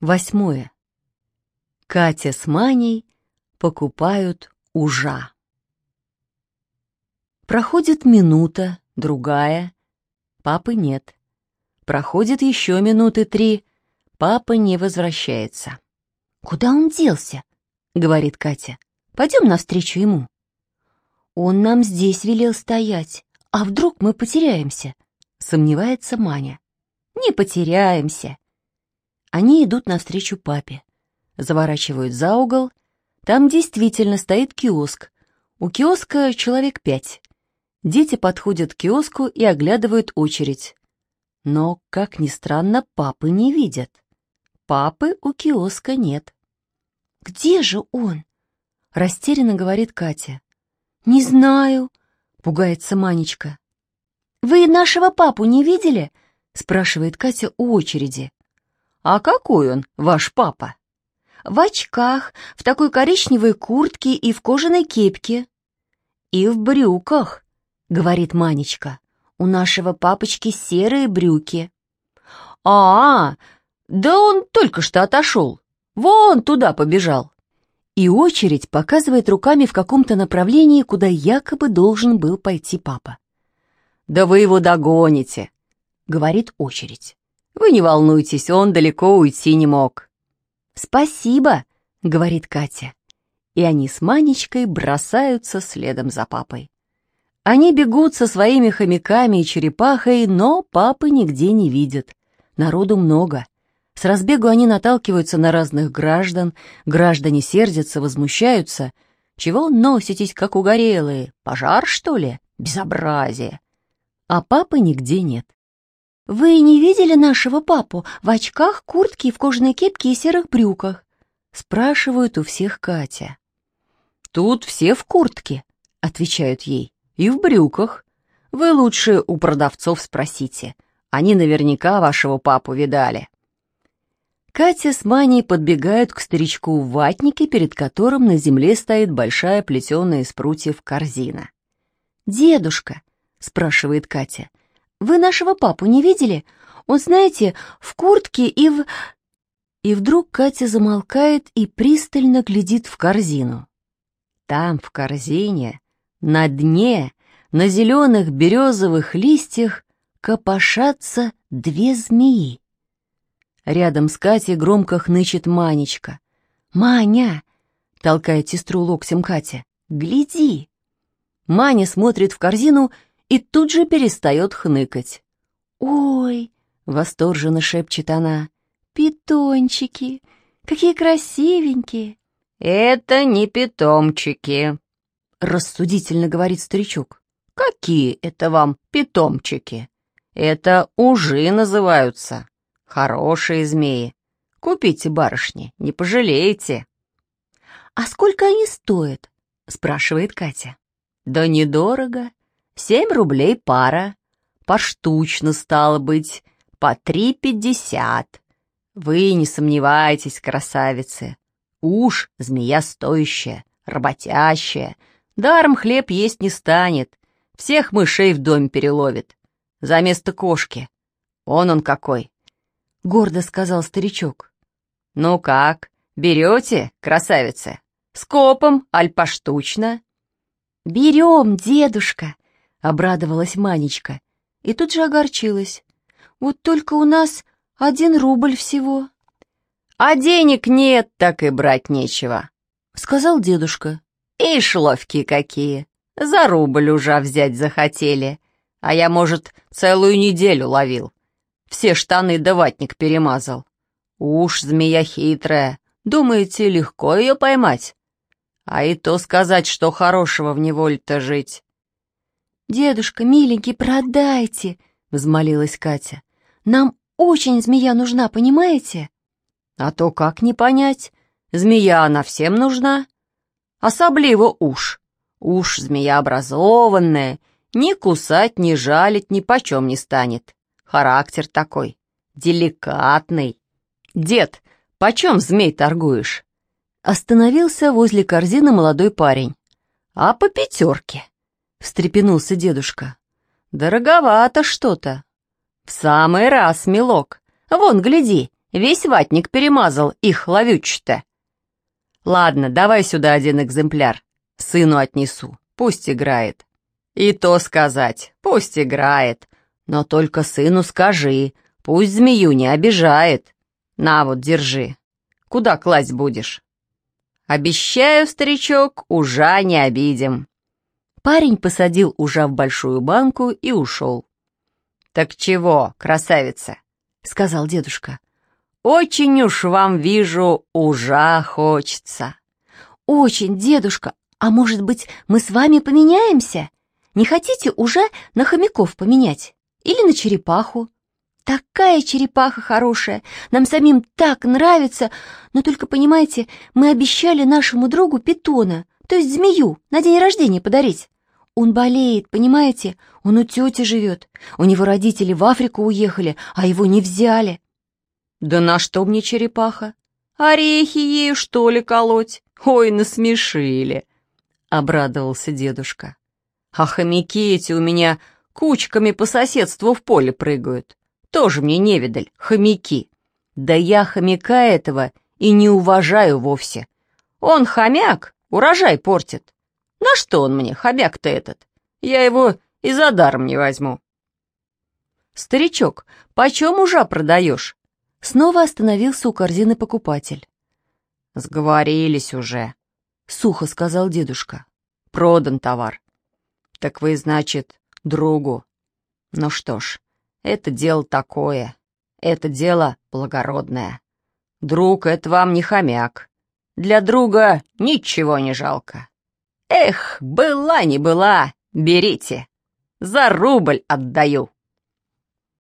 Восьмое. Катя с Маней покупают ужа. Проходит минута, другая. Папы нет. Проходит еще минуты три. Папа не возвращается. «Куда он делся?» — говорит Катя. «Пойдем навстречу ему». «Он нам здесь велел стоять. А вдруг мы потеряемся?» — сомневается Маня. «Не потеряемся», они идут навстречу папе, заворачивают за угол. Там действительно стоит киоск. У киоска человек пять. Дети подходят к киоску и оглядывают очередь. Но, как ни странно, папы не видят. Папы у киоска нет. «Где же он?» — растерянно говорит Катя. «Не знаю», — пугается Манечка. «Вы нашего папу не видели?» — спрашивает Катя у очереди. «А какой он, ваш папа?» «В очках, в такой коричневой куртке и в кожаной кепке». «И в брюках», — говорит Манечка. «У нашего папочки серые брюки». «А, -а да он только что отошел. Вон туда побежал». И очередь показывает руками в каком-то направлении, куда якобы должен был пойти папа. «Да вы его догоните», — говорит очередь. Вы не волнуйтесь, он далеко уйти не мог. «Спасибо», — говорит Катя. И они с Манечкой бросаются следом за папой. Они бегут со своими хомяками и черепахой, но папы нигде не видят. Народу много. С разбегу они наталкиваются на разных граждан, граждане сердятся, возмущаются. Чего носитесь, как угорелые? Пожар, что ли? Безобразие. А папы нигде нет. «Вы не видели нашего папу в очках, куртке, в кожаной кепке и серых брюках?» Спрашивают у всех Катя. «Тут все в куртке», — отвечают ей, — «и в брюках. Вы лучше у продавцов спросите. Они наверняка вашего папу видали». Катя с Маней подбегают к старичку в ватнике, перед которым на земле стоит большая плетеная из прутьев корзина. «Дедушка», — спрашивает Катя, — вы нашего папу не видели? Он, знаете, в куртке и в...» И вдруг Катя замолкает и пристально глядит в корзину. Там, в корзине, на дне, на зеленых березовых листьях копошатся две змеи. Рядом с Катей громко хнычет Манечка. «Маня!» — толкает сестру локтем Катя. «Гляди!» Маня смотрит в корзину и тут же перестает хныкать. «Ой!» — восторженно шепчет она. «Питончики! Какие красивенькие!» «Это не питомчики!» — рассудительно говорит старичок. «Какие это вам питомчики? Это ужи называются. Хорошие змеи. Купите, барышни, не пожалеете». «А сколько они стоят?» — спрашивает Катя. «Да недорого. Семь рублей пара. Поштучно стало быть, по три пятьдесят. Вы не сомневайтесь, красавицы. Уж змея стоящая, работящая. Даром хлеб есть не станет. Всех мышей в доме переловит. За место кошки. Он он какой. Гордо сказал старичок. Ну как, берете, красавицы? Скопом, аль поштучно? Берем, дедушка, обрадовалась Манечка и тут же огорчилась. Вот только у нас один рубль всего. А денег нет, так и брать нечего, сказал дедушка. И шловки какие. За рубль уже взять захотели. А я, может, целую неделю ловил. Все штаны да ватник перемазал. Уж змея хитрая. Думаете, легко ее поймать? А и то сказать, что хорошего в неволе-то жить. «Дедушка, миленький, продайте!» — взмолилась Катя. «Нам очень змея нужна, понимаете?» «А то как не понять? Змея она всем нужна. Особливо уж. Уж змея образованная, ни кусать, ни жалить ни почем не станет. Характер такой, деликатный. Дед, почем змей торгуешь?» Остановился возле корзины молодой парень. «А по пятерке» встрепенулся дедушка. «Дороговато что-то». «В самый раз, милок. Вон, гляди, Весь ватник перемазал их ловючий-то. Ладно, давай сюда один экземпляр. Сыну отнесу, пусть играет. И то сказать, пусть играет. Но только сыну скажи, пусть змею не обижает. На вот, держи. Куда класть будешь? Обещаю, старичок, ужа не обидим. Парень посадил ужа в большую банку и ушел. «Так чего, красавица?» — сказал дедушка. «Очень уж вам, вижу, ужа хочется». «Очень, дедушка, а может быть, мы с вами поменяемся? Не хотите уже на хомяков поменять? Или на черепаху? Такая черепаха хорошая, нам самим так нравится, но только, понимаете, мы обещали нашему другу питона, то есть змею, на день рождения подарить. Он болеет, понимаете? Он у тети живет. У него родители в Африку уехали, а его не взяли. Да на что мне черепаха? Орехи ею, что ли, колоть? Ой, насмешили, — обрадовался дедушка. А хомяки эти у меня кучками по соседству в поле прыгают. Тоже мне невидаль, хомяки. Да я хомяка этого и не уважаю вовсе. Он хомяк, урожай портит. На что он мне, хомяк-то этот? Я его и за даром не возьму. Старичок, почем ужа продаешь? Снова остановился у корзины покупатель. Сговорились уже, сухо сказал дедушка. Продан товар. Так вы, значит, другу. Ну что ж, это дело такое. Это дело благородное. Друг — это вам не хомяк. Для друга ничего не жалко. Эх, была не была, берите. За рубль отдаю.